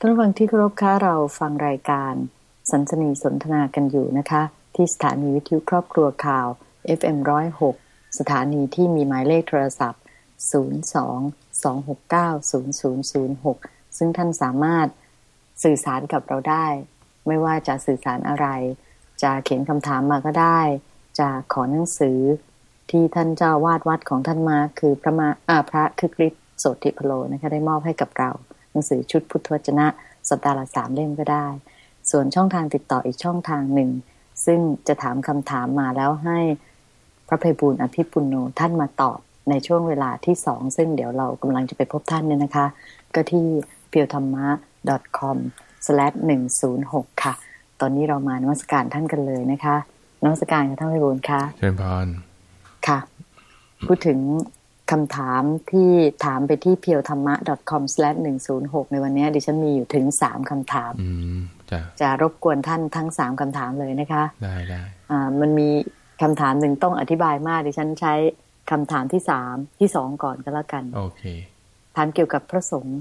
ท่านผู้ฟังที่เคารพคะเราฟังรายการ สันสนีสนทนากันอยู่นะคะ ที่สถานีวิทยุครอบครัวข่าว FM106 สถานีที่มีหมายเลขโทรศัพท์ 02-269-0006 ซึ่งท่านสามารถสื่อสารกับเราได้ ไม่ว่าจะสื่อสารอะไร จะเขียนคำถามมาก็ได้ จะขอหนังสือที่ท่านเจ้าวาดวัดของท่านมาคือพระมาอาพระคึกฤทธิ์โสติพโลนะคะได้มอบให้กับเรา นังสือชุดพุทธวจนะสัปดาห์ละสามเล่มก็ได้ ส่วนช่องทางติดต่ออีกช่องทางหนึ่ง ซึ่งจะถามคำถามมาแล้วให้พระภัยบุญอภิปุโนท่านมาตอบในช่วงเวลาที่สอง ซึ่งเดี๋ยวเรากำลังจะไปพบท่านเนี่ยนะคะ ก็ที่ p e w t h a m m a com slash หนึ่งศูนย์หกค่ะ ตอนนี้เรามานมัสการท่านกันเลยนะคะนมัสการค่ะท่านภัยบุญค่ะเชิญพรค่ะ พูดถึง คำถามที่ถามไปที่ p e w t h a m m a com slash หนึ่งศูนย์หกในวันนี้ดิฉันมีอยู่ถึงสามคำถามอืมจ้ะจะรบกวนท่านทั้งสามคำถามเลยนะคะ ได้ได้อ่ามันมีคำถามหนึ่งต้องอธิบายมาก ดิฉันใช้คำถามที่สามที่สองก่อนก็แล้วกัน โอเค ถามเกี่ยวกับพระสงฆ์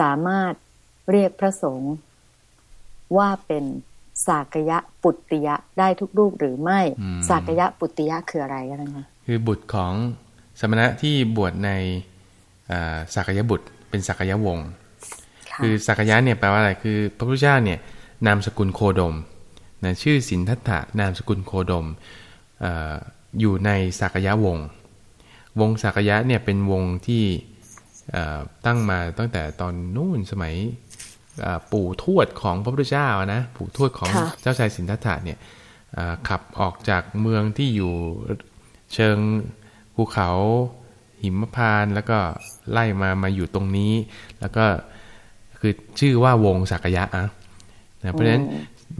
สามารถเรียกพระสงฆ์ว่าเป็นสากยะปุตติยะได้ทุกรูปหรือไม่อืมสากยะปุตติยะคืออะไรกันนะคะคือบุตรของ สมณะที่บวชในอ่าสักยบุตร เป็นสักยวงศ์ค่ะคือสักยะเนี่ยแปลว่าอะไรคือพระพุทธเจ้าเนี่ยนามสกุลโคดมนะชื่อสินทัตถะนามสกุลโคดมเอออยู่ในสักยวงศ์วงสักยะเนี่ยเป็นวงที่เอ่อตั้งมาตั้งแต่ตอนนู่นสมัยเอ่อปู่ทวดของพระพุทธเจ้าอะนะปู่ทวดของค่ะเจ้าชายสินทัตถะเนี่ยเอ่อขับออกจากเมืองที่อยู่เชิง ภูเขาหิมพานต์แล้วก็ไล่มามาอยู่ตรงนี้ แล้วก็คือชื่อว่าวงสักยะอะนะเพราะฉะนั้น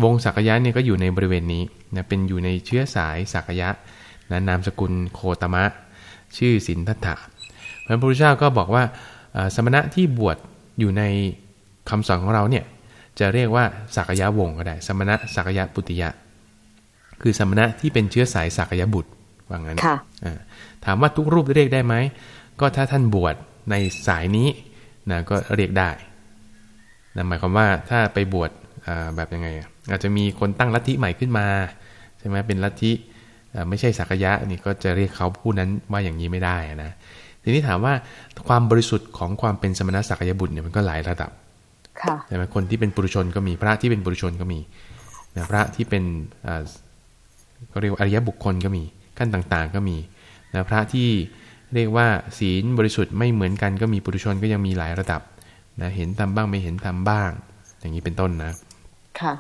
วงสักยะเนี่ยก็อยู่ในบริเวณนี้นะเป็นอยู่ในเชื้อสายสักยะนะนามสกุลโคตมะ ชื่อสินทัตถะเพราะฉะนั้นพระพุทธเจ้าก็บอกว่าเอ่อสมณะที่บวชอยู่ในคำสอนของเราเนี่ยจะเรียกว่าสักยะวงศ์ก็ได้ สมณะสักยะปุตติยะ คือสมณะที่เป็นเชื้อสายสักยะบุตรว่างั้นค่ะอ่า ถามว่าทุกรูปเรียกได้ไหม ก็ถ้าท่านบวชในสายนี้นะก็เรียกได้นะหมายความว่าถ้าไปบวชอ่าแบบยังไงอะอาจจะมีคนตั้งลัทธิใหม่ขึ้นมาใช่ไหมเป็นลัทธิอ่าไม่ใช่สักยะนี่ก็จะเรียกเขาผู้นั้นว่าอย่างนี้ไม่ได้นะทีนี้ถามว่าความบริสุทธิ์ของความเป็นสมณะสักยบุตรเนี่ยมันก็หลายระดับค่ะใช่ไหมคนที่เป็นปุถุชนก็มีพระที่เป็นปุถุชนก็มีนะพระที่เป็นอ่าเขาเรียกว่าอริยบุคคลก็มีขั้นต่างๆ ก็มี นะพระที่เรียกว่าศีลบริสุทธิ์ไม่เหมือนกันก็มีปุถุชนก็ยังมีหลายระดับนะเห็นทำบ้างไม่เห็นทำบ้าง อย่างนี้เป็นต้นนะ ค่ะ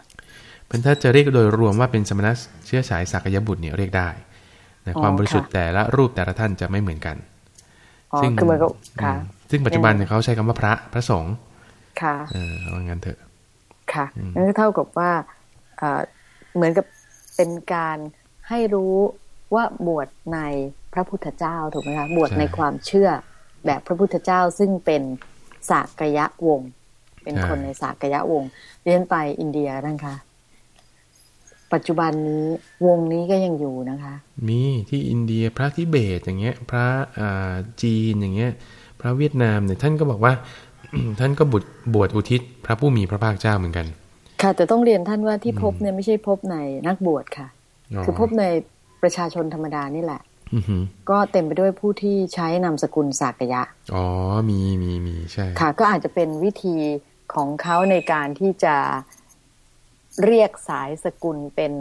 เพราะถ้าจะเรียกโดยรวมว่าเป็นสมณะเชื้อสายสักยบุตรเนี่ยเรียกได้นะอ๋อความบริสุทธิ์ค่ะแต่ละรูปแต่ละท่านจะไม่เหมือนกันอ๋อคือมันก็ค่ะอืมซึ่งปัจจุบันเนี่ยเขาใช้คำว่าพระพระสงฆ์ค่ะเออเอางั้นเถอะ ค่ะอืมนั่นก็เท่ากับว่าเอ่อเหมือนกับเป็นการให้รู้ว่าบวชในพ ระพุทธเจ้าถูกไหมคะบวชในความเชื่อแบบพระพุทธเจ้าซึ่งเป็นสากยะวงศ์เป็นคนในสากยะวงศ์เรียนไปอินเดียนะคะปัจจุบันนี้วงนี้ก็ยังอยู่นะคะ มีที่อินเดียพระทิเบตอย่างเงี้ย พระอ่าจีนอย่างเงี้ย พระเวียดนามเนี่ยท่านก็บอกว่า ท่านก็บุตรบวชอุทิศพระผู้มีพระภาคเจ้าเหมือนกัน ค่ะ แต่ต้องเรียนท่านว่าที่พบเนี่ยไม่ใช่พบในนักบวชค่ะ คือพบในประชาชนธรรมดานี่แหละอือหือ ก็เต็มไปด้วยผู้ที่ใช้นามสกุลสากยะ อ๋อ มีมีมีใช่ ค่ะ ก็อาจจะเป็นวิธีของเขาในการที่จะเรียกสายสกุลเป็น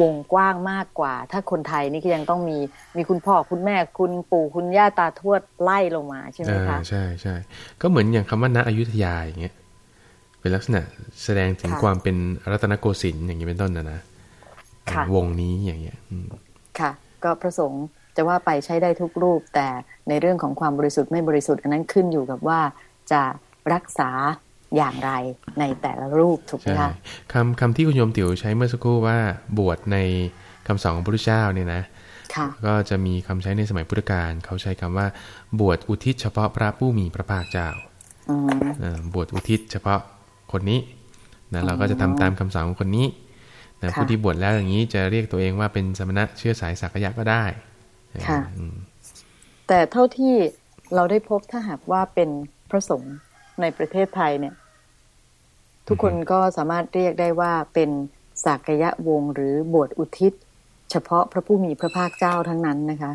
วงกว้างมากกว่า ถ้าคนไทยนี่ก็ยังต้องมีมีคุณพ่อคุณแม่คุณปู่คุณย่าตาทวดไล่ลงมาใช่ไหมอ่าคะใช่ใช่ก็เหมือนอย่างคำว่าณอยุธยาอย่างเงี้ยเป็นลักษณะแสดงถึงค่ะความเป็นรัตนโกสินทร์อย่างนี้เป็นต้นนะนะค่ะวงนี้อย่างเงี้ยอืมค่ะ ก็ประสงค์ จะว่าไปใช้ได้ทุกรูป แต่ในเรื่องของความบริสุทธิ์ไม่บริสุทธิ์อันนั้นขึ้นอยู่กับว่าจะรักษาอย่างไรในแต่ละรูปถูกไหมใช่คะคำคำที่คุณโยมติ๋วใช้เมื่อสักครู่ว่าบวชในคำสอนของพระพุทธเจ้าเนี่ยนะค่ะก็จะมีคำใช้ในสมัยพุทธกาลเขาใช้คำว่า บวชอุทิศเฉพาะพระผู้มีพระภาคเจ้าอืมเอ่อบวชอุทิศเฉพาะคนนี้นะเราก็จะทำตามคำสอนของคนนี้นะค่ะผู้ที่บวชแล้วอย่างนี้จะเรียกตัวเองว่าเป็นสมณะเชื้อสายสักยะก็ได้ ค่ะอืมแต่เท่าที่เราได้พบถ้าหากว่าเป็นพระสงฆ์ในประเทศไทยเนี่ย ทุกคนก็สามารถเรียกได้ว่าเป็นสากยะวงศ์หรือบวชอุทิศ เฉพาะพระผู้มีพระภาคเจ้าทั้งนั้นนะคะ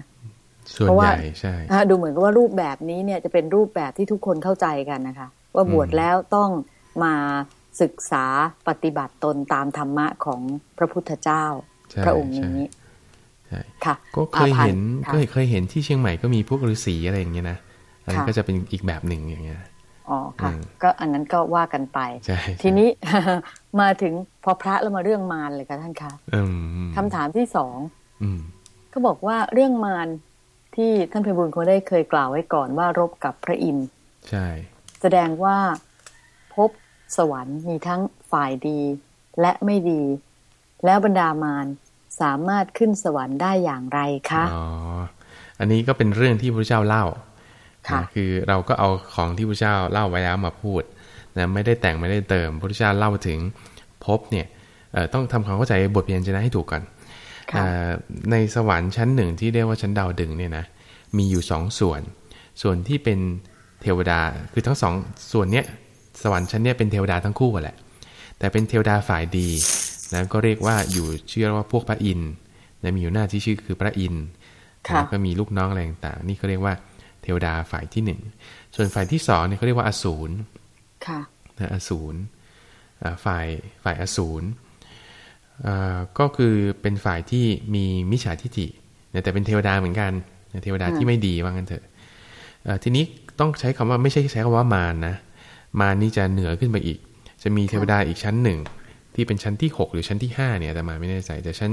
ส่วนเพราะใหว่าญ่ใช่อะดูเหมือนกับว่ารูปแบบนี้เนี่ยจะเป็นรูปแบบที่ทุกคนเข้าใจกันนะคะ ว่าบวชแล้วต้องมาศึกษาปฏิบัติตนตามธรรมะของพระพุทธเจ้าใช่พระองค์นี้ใช่ค่ะ ก็เคยอ่าผ่านเห็นค่ะก็เคยเห็นที่เชียงใหม่ก็มีพวกฤาษีอะไรอย่างเงี้ยนะอันนั้นค่ะก็จะเป็นอีกแบบหนึ่งอย่างเงี้ยอ๋อค่ะอืมก็อันนั้นก็ว่ากันไปใช่ทีนี้มาถึงพอพระแล้วมาเรื่องมารเลยค่ะท่านคะอืมคำถามที่สองอืมก็บอกว่าเรื่องมารที่ท่านเพบุญคงได้เคยกล่าวไว้ก่อนว่ารบกับพระอินทร์ใช่ แสดงว่าพบสวรรค์มีทั้งฝ่ายดีและไม่ดี แล้วบรรดามาร สามารถขึ้นสวรรค์ได้อย่างไรคะอ๋ออันนี้ก็เป็นเรื่องที่พระเจ้าเล่าค่ะนะคือเราก็เอาของที่พระเจ้าเล่าไว้แล้วมาพูดนะไม่ได้แต่งไม่ได้เติมพระเจ้าเล่าถึงภพเนี่ยเอ่อต้องทำความเข้าใจบทเรียนชนะให้ถูกก่อนค่ะอ่าในสวรรค์ชั้นหนึ่งที่เรียกว่าชั้นดาวดึงเนี่ยนะมีอยู่สองส่วน ส่วนที่เป็นเทวดาคือทั้งสองส่วนเนี้ยสวรรค์ชั้นเนี้ยเป็นเทวดาทั้งคู่แหละ แต่เป็นเทวดาฝ่ายดี นะก็เรียกว่าอยู่ชื่อว่าพวกพระอินทร์นะมีอยู่หน้าที่ชื่อคือพระอินทร์ค่ะแล้วก็มีลูกน้องอะไรต่างๆนี่เขาเรียกว่าเทวดาฝ่ายที่หนึ่งส่วนฝ่ายที่สองเนี่ยเขาเรียกว่าอสูรค่ะนะอสูรอ่าฝ่ายฝ่ายอสูรอ่าก็คือเป็นฝ่ายที่มีมิจฉาทิฏฐินะแต่เป็นเทวดาเหมือนกันนะเทวดาอืมที่ไม่ดีว่างั้นเถอะเอ่อทีนี้ต้องใช้คำว่าไม่ใช่ใช้คำว่ามารนะมารนี่จะเหนือขึ้นไปอีก จะมีเทวดาอีกชั้นหนึ่ง ที่เป็นชั้นที่ 6 หรือชั้นที่ 5 เนี่ยแต่มาไม่แน่ใจ แต่ชั้น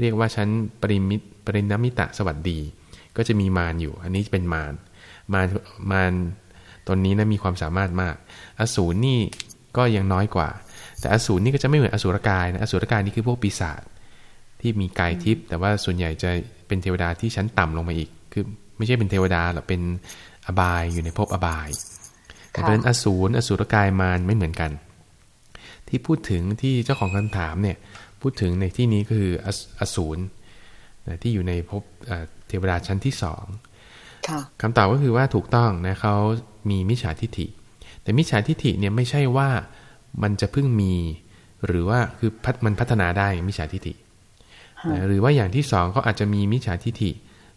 เรียกว่าชั้นปริมิตปรินมิตะสวัสดี ก็จะมีมารอยู่ อันนี้เป็นมารมารมารตนนี้นะมีความสามารถมาก อสูรนี่ก็ยังน้อยกว่า แต่อสูรนี่ก็จะไม่เหมือนอสูรกายนะอสูรกายนี่คือพวกปีศาจที่มีกายทิพย์แต่ว่าส่วนใหญ่จะเป็นเทวดาที่ชั้นต่ำลงมาอีก คือไม่ใช่เป็นเทวดาหรอกเป็นอบายอยู่ในภพอบายแต่เพราะฉะนั้นอสูรอสูรกายมารไม่เหมือนกัน ที่พูดถึงที่เจ้าของคำถามเนี่ยพูดถึงในที่นี้ก็คืออสอสูรนะที่อยู่ในภพเอ่อเทวดาชั้นที่สองค่ะคำตอบก็คือว่าถูกต้องนะเขามีมิจฉาทิฏฐิ แต่มิจฉาทิฏฐิเนี่ยไม่ใช่ว่ามันจะเพิ่งมี หรือว่าคือพัฒมันพัฒนาได้มิจฉาทิฏฐินะหรือว่าอย่างที่สองเขาอาจจะมีมิจฉาทิฏฐิ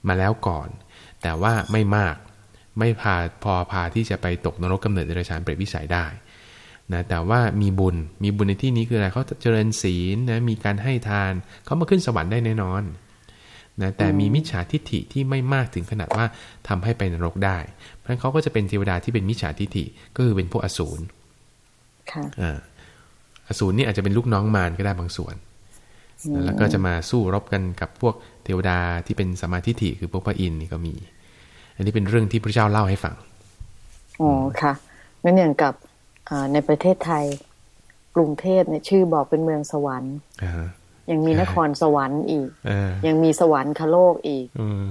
มาแล้วก่อน แต่ว่าไม่มากไม่พาพอพาที่จะไปตกนรกกำเนิดเดรัจฉานเปรตวิสัยได้ นะแต่ว่ามีบุญมีบุญในที่นี้คืออะไรเขาเจริญศีลนะมีการให้ทานเขามาขึ้นสวรรค์ได้แน่นอนนะแต่มีมิจฉาทิฏฐิที่ไม่มากถึงขนาดว่าทำให้ไปนรกได้ เพราะฉะนั้นเขาก็จะเป็นเทวดาที่เป็นมิจฉาทิฏฐิก็คือเป็นพวกอสูรค่ะอ่าอสูรนี่อาจจะเป็นลูกน้องมารก็ได้บางส่วนอืมแล้วก็จะมาสู้รบกันกับพวกเทวดาที่เป็นสมมาทิฏฐิคือพวกพระอินทร์นี่ก็มี อันนี้เป็นเรื่องที่พระเจ้าเล่าให้ฟัง อ๋อค่ะงั้นอย่างกับอ่า ในประเทศไทย กรุงเทพเนี่ยชื่อบอกเป็นเมืองสวรรค์อ่าฮะยังมีใช่นครสวรรค์อีกเออยังมีสวรรคโลกอีกอืม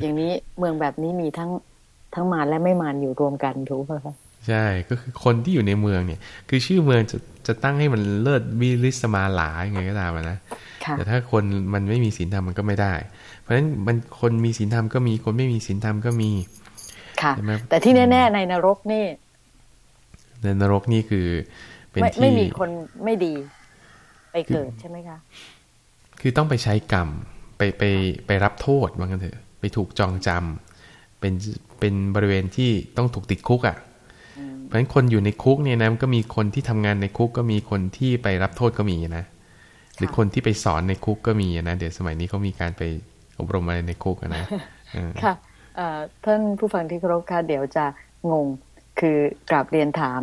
อย่างนี้เมืองแบบนี้มีทั้งทั้งมารและไม่มารอยู่รวมกันถูกไหมคะใช่ก็คือคนที่อยู่ในเมืองเนี่ย คือชื่อเมืองจะจะตั้งให้มันเลิศวิริสมาหลายังไงก็ตามอะนะค่ะแต่ถ้าคนมันไม่มีศีลธรรมมันก็ไม่ได้ เพราะฉะนั้นมันคนมีศีลธรรมก็มีคนไม่มีศีลธรรมก็มีค่ะใช่ไหมแต่ที่แน่ ๆ ในนรกนี่ในนรกนี่คือ เป็นไม่ที่ไม่มีคนไม่ดี ไปเกิดใช่ไหมคะ คือต้องไปใช้กรรม ไปไปไปรับโทษว่างั้นเถอะ ไปถูกจองจำเป็นเป็นบริเวณที่ต้องถูกติดคุกอะ่ะเพราะฉะนั้นคนอยู่ในคุกเนี่ยนะมันก็มีคนที่ทำงานในคุกก็มีคนที่ไปรับโทษก็มีนะหรือคนที่ไปสอนในคุกก็มีนะเดี๋ยวสมัยนี้เขามีการไปอบรมอะไรในคุกอะนะเออค่ะเอ่อท่านผู้ฟังที่เคารพค่ะเดี๋ยวจะงง คือกราบเรียนถาม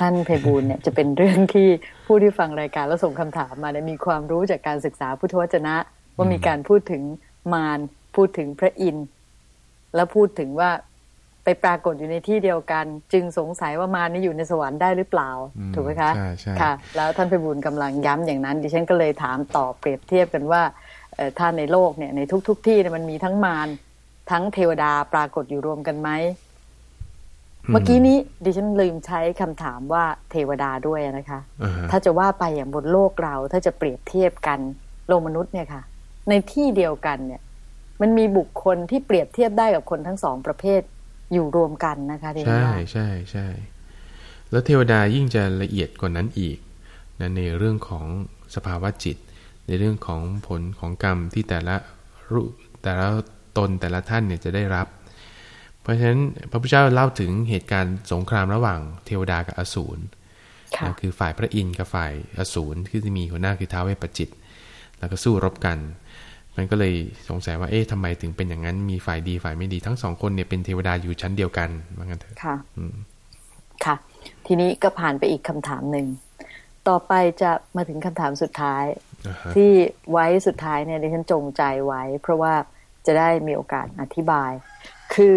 ท่านเพบูลย์เนี่ยจะเป็นเรื่องที่ผู้ที่ฟังรายการแล้วส่งคำถามมาเนี่ยมีความรู้จากการศึกษาพุทธวจนะ ว่ามีการพูดถึงมารพูดถึงพระอินทร์แล้วพูดถึงว่าไปปรากฏอยู่ในที่เดียวกัน จึงสงสัยว่ามารนี่อยู่ในสวรรค์ได้หรือเปล่าอืมถูกไหมคะใช่ใช่ค่ะ แล้วท่านเพบูลย์กำลังย้ำอย่างนั้น ดิฉันก็เลยถามต่อเปรียบเทียบกันว่าเอ่อถ้าในโลกเนี่ยในทุกๆที่เนี่ยมันมีทั้งมารทั้งเทวดาปรากฏอยู่รวมกันไหม เมื่อกี้นี้ดิฉันลืมใช้คำถามว่าเทวดาด้วยนะคะอ่าฮะถ้าจะว่าไปอย่างบนโลกเราถ้าจะเปรียบเทียบกันโลกมนุษย์เนี่ยค่ะ ในที่เดียวกันเนี่ย มันมีบุคคลที่เปรียบเทียบได้กับคนทั้งสองประเภทอยู่รวมกันนะคะดิฉันใช่ว่าใช่ใช่แล้วเทวดายิ่งจะละเอียดกว่านั้นอีกนะในเรื่องของสภาวะจิต ในเรื่องของผลของกรรมที่แต่ละรูแต่ละตนแต่ละท่านเนี่ยจะได้รับ เพราะฉะนั้นพระพุทธเจ้าเล่าถึงเหตุการณ์สงครามระหว่างเทวดากับอสูรค่ะนะคือฝ่ายพระอินทร์กับฝ่ายอสูรที่จะมีหัวหน้าคือท้าวเวปจิต แล้วก็สู้รบกัน มันก็เลยสงสัยว่าเอ๊ะทำไมถึงเป็นอย่างนั้นมีฝ่ายดีฝ่ายไม่ดีทั้งสองคนเนี่ยเป็นเทวดาอยู่ชั้นเดียวกันว่างั้นเถอะค่ะอืมค่ะ ทีนี้ก็ผ่านไปอีกคำถามหนึ่งต่อไปจะมาถึงคำถามสุดท้ายอ่าฮะที่ไว้สุดท้ายเนี่ยดิฉันจงใจไว้ เพราะว่าจะได้มีโอกาสอธิบาย คือ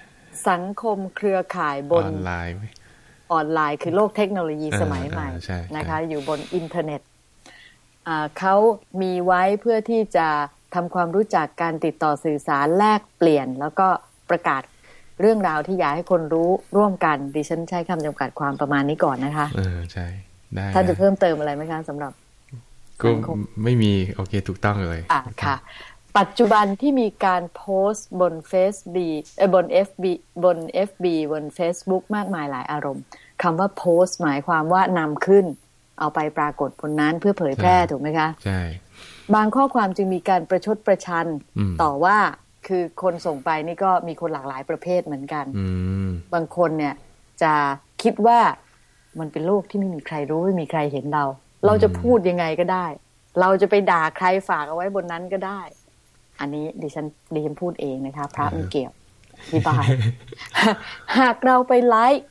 สังคมเครือข่ายบนออนไลน์ไหมออนไลน์คือโลกเทคโนโลยีอ่าสมัยใหม่อ่าใช่นะคะใช่อยู่บนอินเทอร์เน็ตอ่าเขามีไว้เพื่อที่จะทำความรู้จักการติดต่อสื่อสารแลกเปลี่ยน แล้วก็ประกาศเรื่องราวที่อยากให้คนรู้ร่วมกันดิฉันใช้คำจำกัดความประมาณนี้ก่อนนะคะเออใช่ได้ท่านจะได้เพิ่มเติมอะไรไหมคะสำหรับก็สังคมไม่มีโอเคถูกต้องเลยอะค่ะ ปัจจุบันที่มีการโพสต์บน Facebook เอ่อบน FB บน FB บน Facebook มากมายหลายอารมณ์คำว่าโพสต์หมายความว่านำขึ้น เอาไปปรากฏบนนั้นเพื่อเผยแพร่ถูกไหมคะ ใช่ บางข้อความจึงมีการประชดประชันอืมต่อว่าคือคนส่งไปนี่ก็มีคนหลากหลายประเภทเหมือนกันอืมบางคนเนี่ยจะคิดว่ามันเป็นโลกที่ไม่มีใครรู้ไม่มีใครเห็นเรา เราจะพูดยังไงก็ได้ เราจะไปด่าใครฝากเอาไว้บนนั้นก็ได้ อันนี้ดิฉันดิฉันพูดเองนะคะ พระไม่เกี่ยวอธิบาย หากเราไปไลค์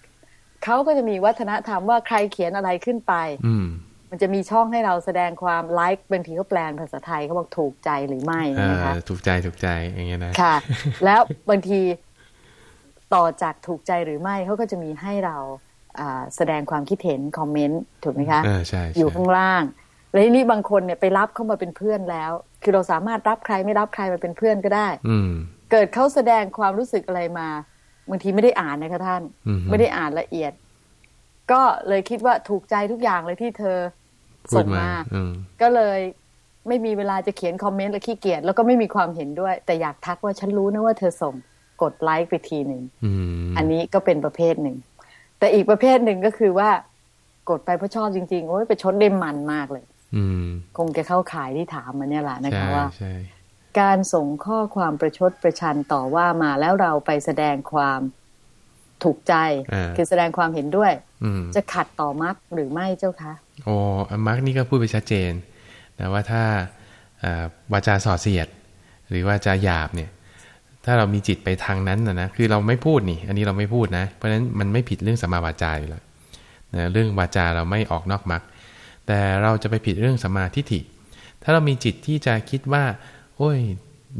เขาก็จะมีวัฒนธรรมว่าใครเขียนอะไรขึ้นไป อืมมันจะมีช่องให้เราแสดงความไลค์บางทีเขาแปลภาษาไทยเขาบอกถูกใจหรือไม่เอนะคะอถูกใจถูกใจอย่างเงี้ยนะค่ะ แล้วบางทีต่อจากถูกใจหรือไม่เขาก็จะมีให้เราอ่าแสดงความคิดเห็นคอมเมนต์ถูกไหมคะเออใช่ใช่อยู่ข้างล่าง แล้วทีนี้บางคนเนี่ยไปรับเข้ามาเป็นเพื่อนแล้ว คือเราสามารถรับใครไม่รับใครมาเป็นเพื่อนก็ได้ อืมเกิดเขาแสดงความรู้สึกอะไรมาบางทีไม่ได้อ่านนะคะท่านอือฮึไม่ได้อ่านละเอียด ก็เลยคิดว่าถูกใจทุกอย่างเลยที่เธอพูส่ดงมามาอืมก็เลยไม่มีเวลาจะเขียนคอมเมนต์และขี้เกียจแล้วก็ไม่มีความเห็นด้วย แต่อยากทักว่าฉันรู้นะว่าเธอส่งกดไลค์ไปทีหนึ่งอืมอันนี้ก็เป็นประเภทหนึ่ง แต่อีกประเภทหนึ่งก็คือว่ากดไปเพราะชอบจริงๆโอ้ยไปชดได้มันมากเลยอืม คงจะเข้าขายที่ถามมาเนี่ยแหละนะใช่คะว่าใช่การส่งข้อความประชดประชันต่อว่ามาแล้วเราไปแสดงความถูกใจอ่าคือแสดงความเห็นด้วยอืมจะขัดต่อมักหรือไม่เจ้าคะโอ้มาร์กนี่ก็พูดไปชัดเจนนะว่าถ้าอ่าวาจาส่อเสียด หรือว่าจาหยาบเนี่ย ถ้าเรามีจิตไปทางนั้นนะนะคือเราไม่พูดนี่ อันนี้เราไม่พูดนะ เพราะฉะนั้นมันไม่ผิดเรื่องสัมมาวาจาอยู่แล้วนะเรื่องวาจาเราไม่ออกนอกมรรค แต่เราจะไปผิดเรื่องสัมมาทิฏฐิ ถ้าเรามีจิตที่จะคิดว่า โอ้ย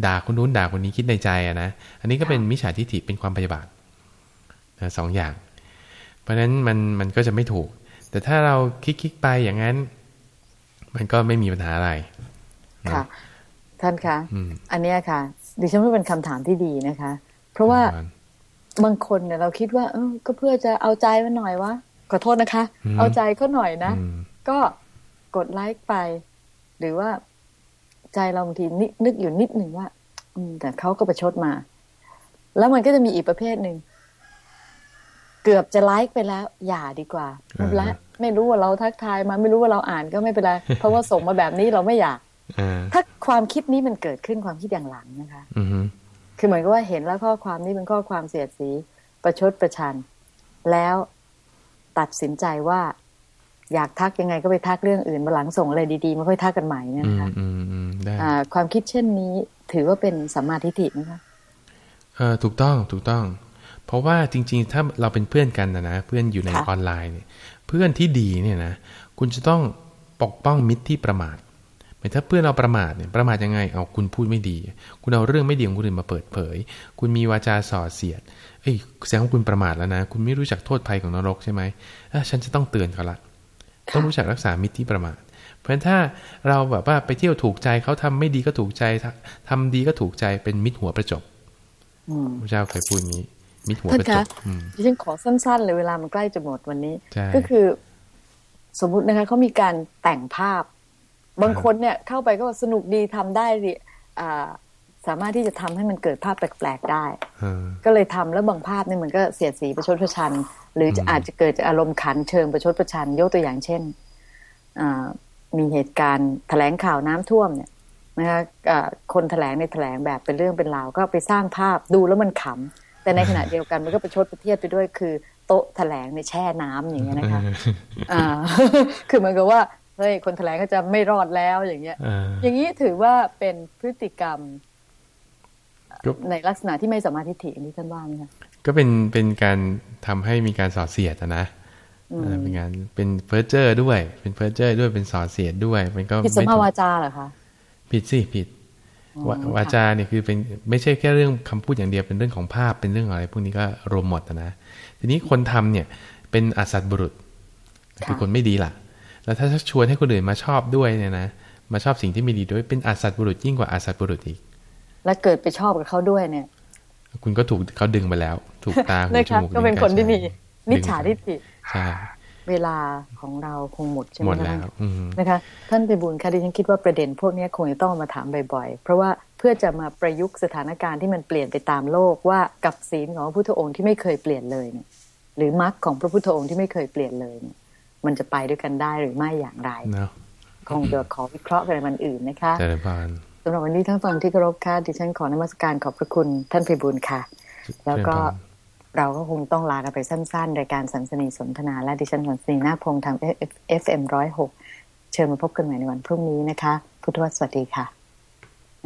ด่าคนนู้นด่าคนนี้คิดในใจอะนะ อันนี้ก็เป็นมิจฉาทิฏฐิเป็นความพยาบาทนะสองอย่าง เพราะฉะนั้นมันมันก็จะไม่ถูก แต่ถ้าเราคิดคิดไปอย่างนั้น มันก็ไม่มีปัญหาอะไรค่ะ ท่านคะอืมอันเนี้ยค่ะดิฉันว่าเป็นคำถามที่ดีนะคะ เพราะว่าบางคนเนี่ยเราคิดว่า เออก็เพื่อจะเอาใจมันหน่อยวะขอโทษนะคะอืมเอาใจเขาหน่อยนะอืม ก็กดไลค์ไป หรือว่าใจเราบางทีนินึกอยู่นิดหนึ่งว่า อืมแต่เขาก็ประชดมา แล้วมันก็จะมีอีกประเภทหนึ่งเกือบจะไลค์ไปแล้ว อย่าดีกว่าไม่เป็นไรอ่าฮะไม่รู้ว่าเราทักทายมาไม่รู้ว่าเราอ่านก็ไม่เป็นไรเพราะว่าส่งมาแบบนี้เราไม่อยากอ่าถ้าความคิดนี้มันเกิดขึ้นความคิดอย่างหลังนะคะอือฮึคือเหมือนกับว่าเห็นแล้วข้อความนี้เป็นข้อความเสียดสี ประชดประชัน แล้วตัดสินใจว่า อยากทักยังไงก็ไปทักเรื่องอื่นมาหลังส่งอะไรดีๆมาค่อยทักกันใหม่เนี่ยอืนะมคะอืมอืมได้อ่าความคิดเช่นนี้ถือว่าเป็นสัมมาทิฏฐิไหมคะเออถูกต้องถูกต้อง เพราะว่าจริง ๆ ถ้าเราเป็นเพื่อนกันนะนะเพื่อนอยู่ในค่ะออนไลน์เนี่ย เพื่อนที่ดีเนี่ยนะคุณจะต้องปกป้องมิตรที่ประมาทหมายถ้าเพื่อนเราประมาทเนี่ยประมาทยังไงเอาคุณพูดไม่ดี คุณเอาเรื่องไม่ดีของคนอื่นมาเปิดเผย คุณมีวาจาส่อเสียดเอ้ยแสดงว่าคุณประมาทแล้วนะ คุณไม่รู้จักโทษภัยของนรกใช่ไหมอะฉันจะต้องเตือนเขาละ ต้องรู้จักรักษามิตรที่ประมาทเพราะฉะนั้นถ้าเราแบบว่าไปเที่ยวถูกใจเขาทำไม่ดีก็ถูกใจทำดีก็ถูกใจเป็นมิตรหัวประจบพระเจ้าเคยพูดอย่างนี้ มิตรหัวประจบดิฉันขอสั้นๆเลยเวลามันใกล้จะหมดวันนี้ ก็คือ สมมุตินะคะเขามีการแต่งภาพ บางคนเนี่ยเข้าไปก็สนุกดีทำได้ดิ สามารถที่จะทำให้มันเกิดภาพแปลกๆได้ ก็เลยทำแล้วบางภาพเนี่ยมันก็เสียดสีประชดประชัน หรืออาจจะเกิดจากอารมณ์ขันเชิงประชดประชัน ยกตัวอย่างเช่นมีเหตุการณ์แถลงข่าวน้ำท่วมเนี่ยนะคะคนแถลงในแถลงแบบเป็นเรื่องเป็นราวก็ไปสร้างภาพดูแล้วมันขำแต่ในขณะเดียวกันมันก็ประชดประเทียดไปด้วยคือโต๊ะแถลงในแช่น้ำอย่างเงี้ยนะคะอ่าคือเหมือนกับว่าเฮ้ยคนแถลงก็จะไม่รอดแล้วอย่างเงี้ย อย่างนี้ถือว่าเป็นพฤติกรรม ในลักษณะที่ไม่สามารถทิฏฐิที่ท่านว่าไหมคะก็เป็นเป็นการทำให้มีการสอดเสียดนะเป็นงานเป็นเฟอร์เจอร์ด้วย เป็นเฟอร์เจอร์ด้วยเป็นสอดเสียดด้วย มันก็ผิดสัมมาวาจาเหรอคะผิดสิผิดวาจาเนี่ยคือเป็นไม่ใช่แค่เรื่องคำพูดอย่างเดียวเป็นเรื่องของภาพเป็นเรื่องอะไรพวกนี้ก็รวมหมดนะทีนี้คนทำเนี่ยเป็นอาสัตบุรุษ คือคนไม่ดีล่ะ แล้วถ้าชวนให้คนอื่นมาชอบด้วยเนี่ยนะมาชอบสิ่งที่ไม่ดีด้วยเป็นอาสัตบุรุษยิ่งกว่าอาสัตบุรุษอีก แล้วเกิดไปชอบกับเขาด้วยเนี่ย คุณก็ถูกเขาดึงไปแล้ว ถูกตาหูจมูกก็เป็นคนที่มีมิจฉาทิฏฐิใช่เวลาของเราคงหมดใช่ไหมหมดแล้วนะคะ ท่านไปบุญค่ะดิฉันคิดว่าประเด็นพวกนี้คงจะต้องมาถามบ่อยๆ เพราะว่าเพื่อจะมาประยุกต์สถานการณ์ที่มันเปลี่ยนไปตามโลกว่ากับศีลของพระพุทธองค์ที่ไม่เคยเปลี่ยนเลยเนี่ยหรือมรรคของพระพุทธองค์ที่ไม่เคยเปลี่ยนเลยเนี่ยมันจะไปด้วยกันได้หรือไม่อย่างไรคงจะขอวิเคราะห์กันในวันอื่นนะคะเจริญพร สำหรับวันนี้ท่านฟังที่เคารพค่ะดิฉันขอนมัสการขอบพระคุณท่านพิบูลค่ะ แล้วก็เราก็คงต้องลากันไปสั้นๆรายการสันสนีสนทนา และดิฉันสันสนีนาพงทาง FM ร้อยหกเชิญมาพบกันใหม่ในวันพรุ่งนี้นะคะ พุทธวสวัสดีค่ะ